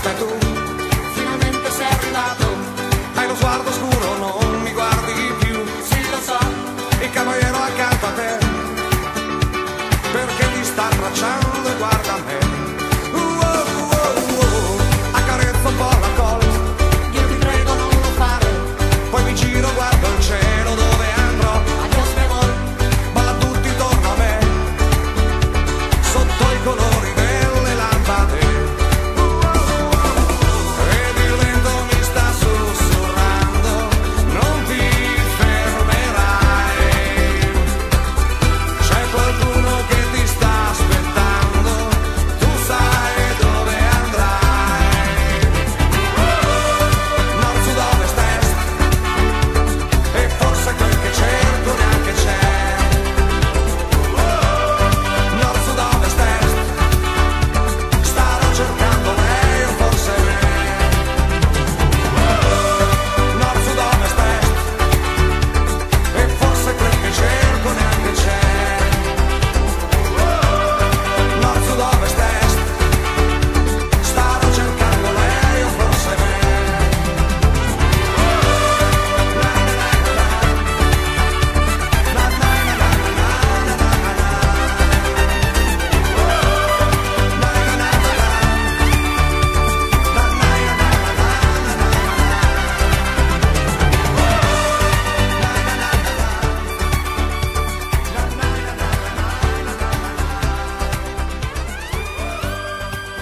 questa tu, finalmente sei arrivato, hai lo sguardo scuro.